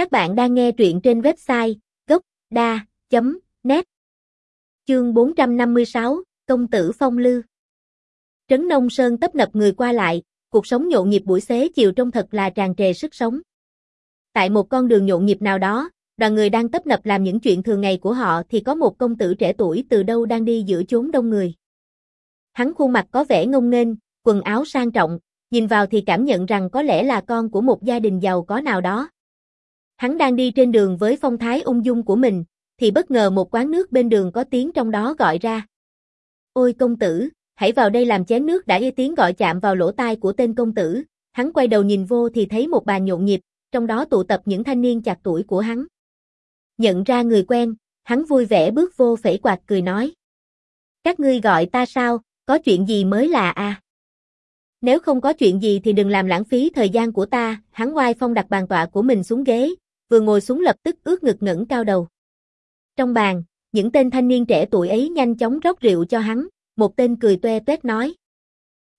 Các bạn đang nghe truyện trên website gốc.da.net Chương 456, Công tử Phong Lư Trấn Nông Sơn tấp nập người qua lại, cuộc sống nhộn nhịp buổi xế chiều trông thật là tràn trề sức sống. Tại một con đường nhộn nhịp nào đó, đoàn người đang tấp nập làm những chuyện thường ngày của họ thì có một công tử trẻ tuổi từ đâu đang đi giữa chốn đông người. Hắn khuôn mặt có vẻ ngông nghênh, quần áo sang trọng, nhìn vào thì cảm nhận rằng có lẽ là con của một gia đình giàu có nào đó. Hắn đang đi trên đường với phong thái ung dung của mình, thì bất ngờ một quán nước bên đường có tiếng trong đó gọi ra. Ôi công tử, hãy vào đây làm chén nước đã nghe tiếng gọi chạm vào lỗ tai của tên công tử, hắn quay đầu nhìn vô thì thấy một bà nhộn nhịp, trong đó tụ tập những thanh niên chạc tuổi của hắn. Nhận ra người quen, hắn vui vẻ bước vô phẩy quạt cười nói. Các ngươi gọi ta sao, có chuyện gì mới là à? Nếu không có chuyện gì thì đừng làm lãng phí thời gian của ta, hắn oai phong đặt bàn tọa của mình xuống ghế, vừa ngồi xuống lập tức ướt ngực ngẩng cao đầu. Trong bàn, những tên thanh niên trẻ tuổi ấy nhanh chóng rót rượu cho hắn, một tên cười toe toét nói.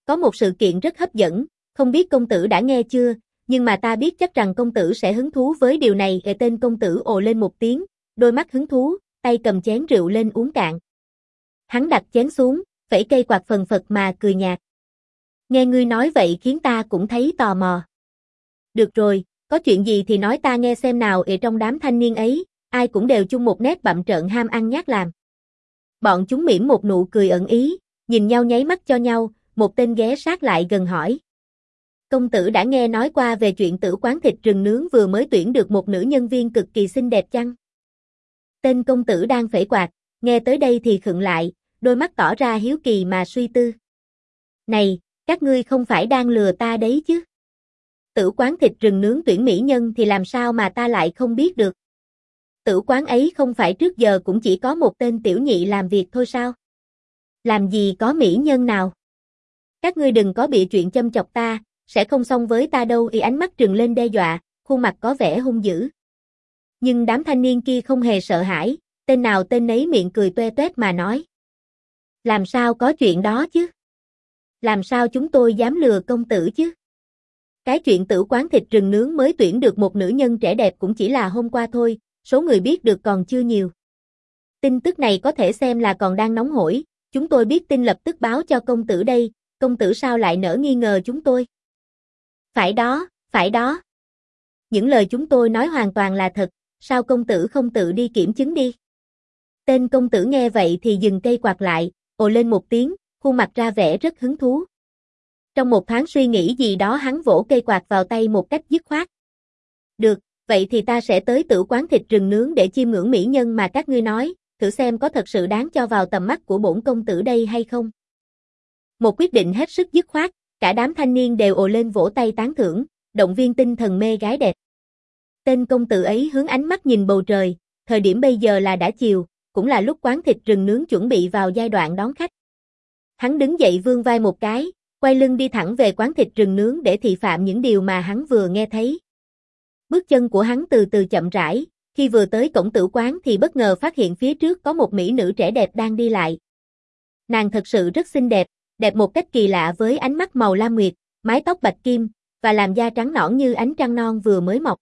Có một sự kiện rất hấp dẫn, không biết công tử đã nghe chưa, nhưng mà ta biết chắc rằng công tử sẽ hứng thú với điều này. Kệ tên công tử ồ lên một tiếng, đôi mắt hứng thú, tay cầm chén rượu lên uống cạn. Hắn đặt chén xuống, vẫy cây quạt phần phật mà cười nhạt. Nghe ngươi nói vậy khiến ta cũng thấy tò mò. Được rồi, có chuyện gì thì nói ta nghe xem nào ở trong đám thanh niên ấy, ai cũng đều chung một nét bậm trợn ham ăn nhát làm. Bọn chúng mỉm một nụ cười ẩn ý, nhìn nhau nháy mắt cho nhau, một tên ghé sát lại gần hỏi. Công tử đã nghe nói qua về chuyện tử quán thịt rừng nướng vừa mới tuyển được một nữ nhân viên cực kỳ xinh đẹp chăng? Tên công tử đang phẩy quạt, nghe tới đây thì khựng lại, đôi mắt tỏ ra hiếu kỳ mà suy tư. Này, các ngươi không phải đang lừa ta đấy chứ? Tử quán thịt rừng nướng tuyển mỹ nhân thì làm sao mà ta lại không biết được? Tử quán ấy không phải trước giờ cũng chỉ có một tên tiểu nhị làm việc thôi sao? Làm gì có mỹ nhân nào? Các ngươi đừng có bị chuyện châm chọc ta, sẽ không xong với ta đâu y ánh mắt trừng lên đe dọa, khuôn mặt có vẻ hung dữ. Nhưng đám thanh niên kia không hề sợ hãi, tên nào tên nấy miệng cười toe toét mà nói. Làm sao có chuyện đó chứ? Làm sao chúng tôi dám lừa công tử chứ? Cái chuyện tử quán thịt rừng nướng mới tuyển được một nữ nhân trẻ đẹp cũng chỉ là hôm qua thôi, số người biết được còn chưa nhiều. Tin tức này có thể xem là còn đang nóng hổi, chúng tôi biết tin lập tức báo cho công tử đây, công tử sao lại nỡ nghi ngờ chúng tôi? Phải đó, phải đó. Những lời chúng tôi nói hoàn toàn là thật, sao công tử không tự đi kiểm chứng đi? Tên công tử nghe vậy thì dừng cây quạt lại, ồ lên một tiếng, khuôn mặt ra vẻ rất hứng thú. Trong một thoáng suy nghĩ gì đó hắn vỗ cây quạt vào tay một cách dứt khoát. Được, vậy thì ta sẽ tới tử quán thịt rừng nướng để chiêm ngưỡng mỹ nhân mà các ngươi nói, thử xem có thật sự đáng cho vào tầm mắt của bổn công tử đây hay không. Một quyết định hết sức dứt khoát, cả đám thanh niên đều ồ lên vỗ tay tán thưởng, động viên tinh thần mê gái đẹp. Tên công tử ấy hướng ánh mắt nhìn bầu trời, thời điểm bây giờ là đã chiều, cũng là lúc quán thịt rừng nướng chuẩn bị vào giai đoạn đón khách. Hắn đứng dậy vươn vai một cái, quay lưng đi thẳng về quán thịt rừng nướng để thị phạm những điều mà hắn vừa nghe thấy. Bước chân của hắn từ từ chậm rãi, khi vừa tới cổng tử quán thì bất ngờ phát hiện phía trước có một mỹ nữ trẻ đẹp đang đi lại. Nàng thật sự rất xinh đẹp, đẹp một cách kỳ lạ với ánh mắt màu lam nguyệt, mái tóc bạch kim, và làn da trắng nõn như ánh trăng non vừa mới mọc.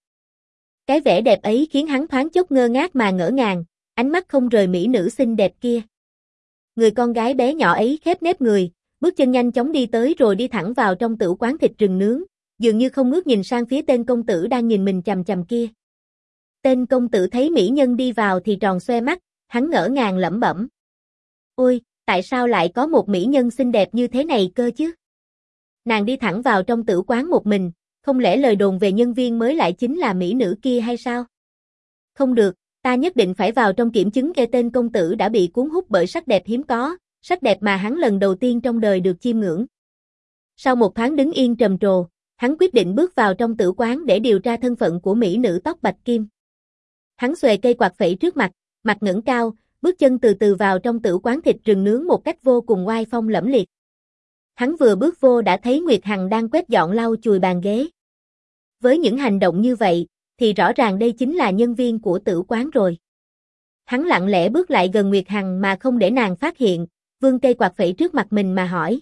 Cái vẻ đẹp ấy khiến hắn thoáng chốc ngơ ngác mà ngỡ ngàng, ánh mắt không rời mỹ nữ xinh đẹp kia. Người con gái bé nhỏ ấy khép nếp người, bước chân nhanh chóng đi tới rồi đi thẳng vào trong tử quán thịt rừng nướng, dường như không ngước nhìn sang phía tên công tử đang nhìn mình chằm chằm kia. Tên công tử thấy mỹ nhân đi vào thì tròn xoe mắt, hắn ngỡ ngàng lẩm bẩm. Ôi, tại sao lại có một mỹ nhân xinh đẹp như thế này cơ chứ? Nàng đi thẳng vào trong tử quán một mình, không lẽ lời đồn về nhân viên mới lại chính là mỹ nữ kia hay sao? Không được, ta nhất định phải vào trong kiểm chứng kê tên công tử đã bị cuốn hút bởi sắc đẹp hiếm có, sắc đẹp mà hắn lần đầu tiên trong đời được chiêm ngưỡng. Sau một tháng đứng yên trầm trồ, hắn quyết định bước vào trong tử quán để điều tra thân phận của mỹ nữ tóc bạch kim. Hắn xuề cây quạt phẩy trước mặt, mặt ngẩng cao, bước chân từ từ vào trong tử quán thịt rừng nướng một cách vô cùng oai phong lẫm liệt. Hắn vừa bước vô đã thấy Nguyệt Hằng đang quét dọn lau chùi bàn ghế. Với những hành động như vậy, thì rõ ràng đây chính là nhân viên của tử quán rồi. Hắn lặng lẽ bước lại gần Nguyệt Hằng mà không để nàng phát hiện, vương cây quạt phẩy trước mặt mình mà hỏi.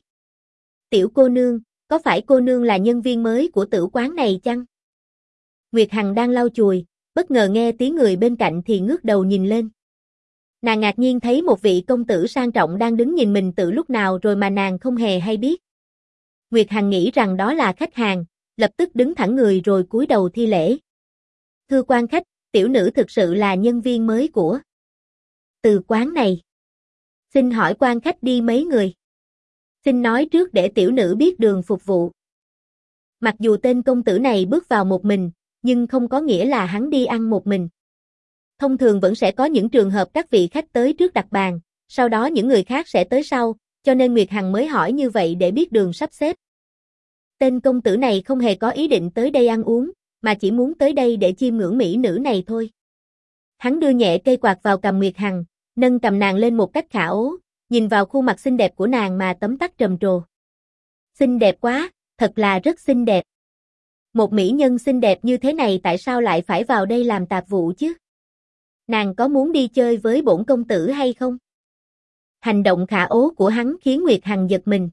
Tiểu cô nương, có phải cô nương là nhân viên mới của tử quán này chăng? Nguyệt Hằng đang lau chùi, bất ngờ nghe tiếng người bên cạnh thì ngước đầu nhìn lên. Nàng ngạc nhiên thấy một vị công tử sang trọng đang đứng nhìn mình từ lúc nào rồi mà nàng không hề hay biết. Nguyệt Hằng nghĩ rằng đó là khách hàng, lập tức đứng thẳng người rồi cúi đầu thi lễ. Thưa quan khách, tiểu nữ thực sự là nhân viên mới của từ quán này. Xin hỏi quan khách đi mấy người? Xin nói trước để tiểu nữ biết đường phục vụ. Mặc dù tên công tử này bước vào một mình, nhưng không có nghĩa là hắn đi ăn một mình. Thông thường vẫn sẽ có những trường hợp các vị khách tới trước đặt bàn, sau đó những người khác sẽ tới sau, cho nên Nguyệt Hằng mới hỏi như vậy để biết đường sắp xếp. Tên công tử này không hề có ý định tới đây ăn uống, mà chỉ muốn tới đây để chiêm ngưỡng mỹ nữ này thôi. Hắn đưa nhẹ cây quạt vào cầm Nguyệt Hằng, nâng cầm nàng lên một cách khả ố, nhìn vào khuôn mặt xinh đẹp của nàng mà tấm tắc trầm trồ. Xinh đẹp quá, thật là rất xinh đẹp. Một mỹ nhân xinh đẹp như thế này tại sao lại phải vào đây làm tạp vụ chứ? Nàng có muốn đi chơi với bổn công tử hay không? Hành động khả ố của hắn khiến Nguyệt Hằng giật mình.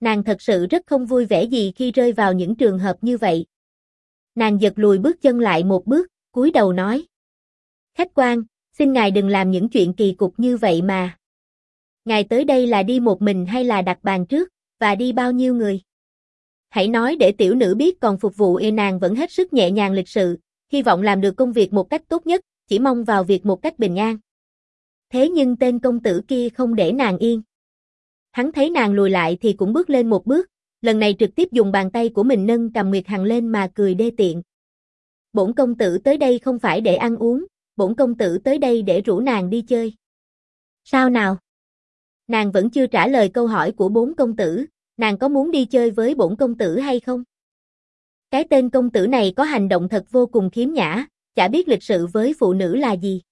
Nàng thật sự rất không vui vẻ gì khi rơi vào những trường hợp như vậy. Nàng giật lùi bước chân lại một bước, cúi đầu nói. Khách quan, xin ngài đừng làm những chuyện kỳ cục như vậy mà. Ngài tới đây là đi một mình hay là đặt bàn trước, và đi bao nhiêu người? Hãy nói để tiểu nữ biết còn phục vụ y nàng vẫn hết sức nhẹ nhàng lịch sự, hy vọng làm được công việc một cách tốt nhất, chỉ mong vào việc một cách bình an. Thế nhưng tên công tử kia không để nàng yên. Hắn thấy nàng lùi lại thì cũng bước lên một bước, lần này trực tiếp dùng bàn tay của mình nâng cầm Nguyệt Hằng lên mà cười đê tiện. Bổn công tử tới đây không phải để ăn uống, bổn công tử tới đây để rủ nàng đi chơi. Sao nào? Nàng vẫn chưa trả lời câu hỏi của bốn công tử, nàng có muốn đi chơi với bổn công tử hay không? Cái tên công tử này có hành động thật vô cùng khiếm nhã, chả biết lịch sự với phụ nữ là gì.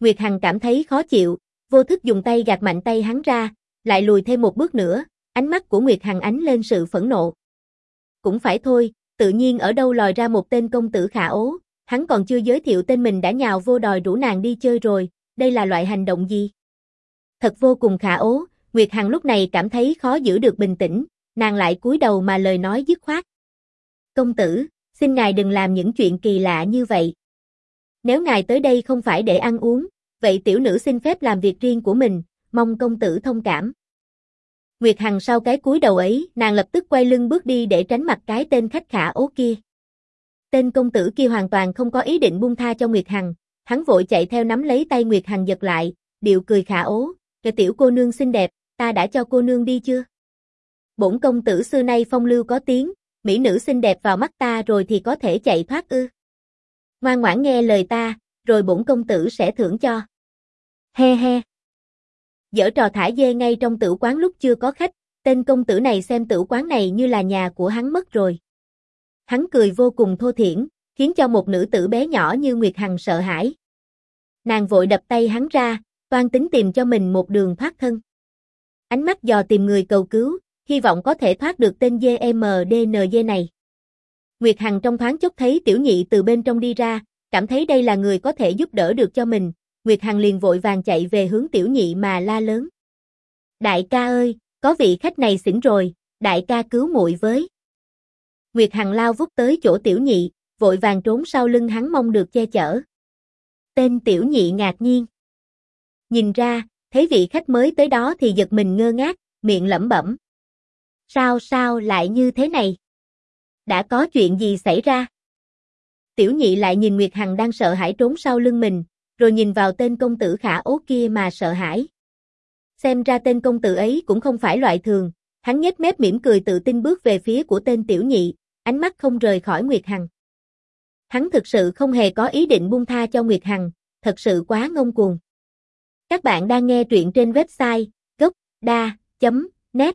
Nguyệt Hằng cảm thấy khó chịu, vô thức dùng tay gạt mạnh tay hắn ra, lại lùi thêm một bước nữa, ánh mắt của Nguyệt Hằng ánh lên sự phẫn nộ. Cũng phải thôi, tự nhiên ở đâu lòi ra một tên công tử khả ố, hắn còn chưa giới thiệu tên mình đã nhào vô đòi rủ nàng đi chơi rồi, đây là loại hành động gì? Thật vô cùng khả ố, Nguyệt Hằng lúc này cảm thấy khó giữ được bình tĩnh, nàng lại cúi đầu mà lời nói dứt khoát. Công tử, xin ngài đừng làm những chuyện kỳ lạ như vậy. Nếu ngài tới đây không phải để ăn uống, vậy tiểu nữ xin phép làm việc riêng của mình, mong công tử thông cảm. Nguyệt Hằng sau cái cúi đầu ấy, nàng lập tức quay lưng bước đi để tránh mặt cái tên khách khả ố kia. Tên công tử kia hoàn toàn không có ý định buông tha cho Nguyệt Hằng, hắn vội chạy theo nắm lấy tay Nguyệt Hằng giật lại, điệu cười khả ố, "Cái tiểu cô nương xinh đẹp, ta đã cho cô nương đi chưa?" Bổn công tử xưa nay phong lưu có tiếng, mỹ nữ xinh đẹp vào mắt ta rồi thì có thể chạy thoát ư? Ngoan ngoãn nghe lời ta, rồi bổn công tử sẽ thưởng cho. He he. Dở trò thả dê ngay trong tử quán lúc chưa có khách, tên công tử này xem tử quán này như là nhà của hắn mất rồi. Hắn cười vô cùng thô thiển, khiến cho một nữ tử bé nhỏ như Nguyệt Hằng sợ hãi. Nàng vội đập tay hắn ra, toan tính tìm cho mình một đường thoát thân. Ánh mắt dò tìm người cầu cứu, hy vọng có thể thoát được tên GMDNG này. Nguyệt Hằng trong thoáng chốc thấy tiểu nhị từ bên trong đi ra, cảm thấy đây là người có thể giúp đỡ được cho mình, Nguyệt Hằng liền vội vàng chạy về hướng tiểu nhị mà la lớn. Đại ca ơi, có vị khách này xỉn rồi, đại ca cứu muội với. Nguyệt Hằng lao vút tới chỗ tiểu nhị, vội vàng trốn sau lưng hắn mong được che chở. Tên tiểu nhị ngạc nhiên. Nhìn ra, thấy vị khách mới tới đó thì giật mình ngơ ngác, miệng lẩm bẩm. Sao sao lại như thế này? Đã có chuyện gì xảy ra? Tiểu nhị lại nhìn Nguyệt Hằng đang sợ hãi trốn sau lưng mình, rồi nhìn vào tên công tử khả ố kia mà sợ hãi. Xem ra tên công tử ấy cũng không phải loại thường, hắn nhếch mép mỉm cười tự tin bước về phía của tên tiểu nhị, ánh mắt không rời khỏi Nguyệt Hằng. Hắn thực sự không hề có ý định buông tha cho Nguyệt Hằng, thật sự quá ngông cuồng. Các bạn đang nghe truyện trên website gocda.net